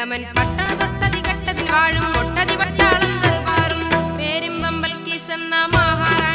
ഇളമൻ പട്ടണ തൊട്ടതി ഘട്ടത്തിൽ വാഴും ഒട്ടതി പട്ടാളം തൽവാറും പേരും പമ്പൽ കീസെന്ന മഹാരാജ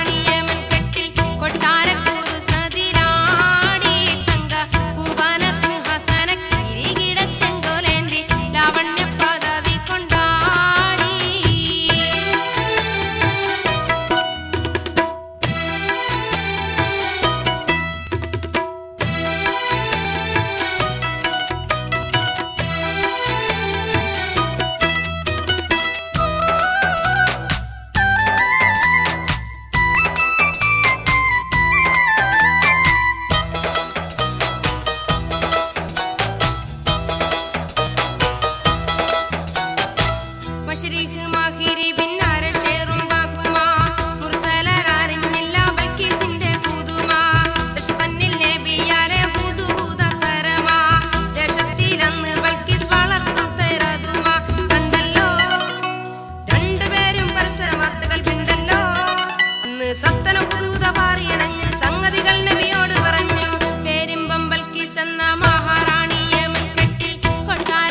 സത്തന പുരൂത പാറിയണഞ്ഞ് സംഗതികൾ നബിയോട് പറഞ്ഞു. പേരിമ്പം ബൽക്കീസ് എന്ന മഹാറാണിയെ കെട്ടി കൊട്ടാൻ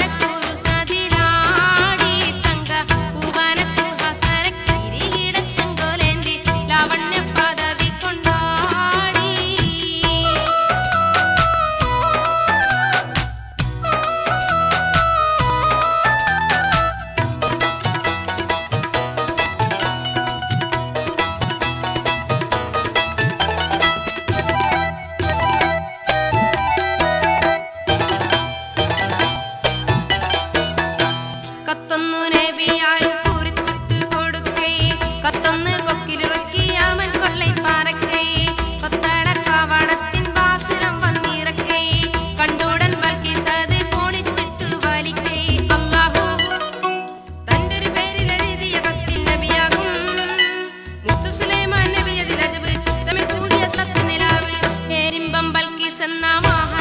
कृष्ण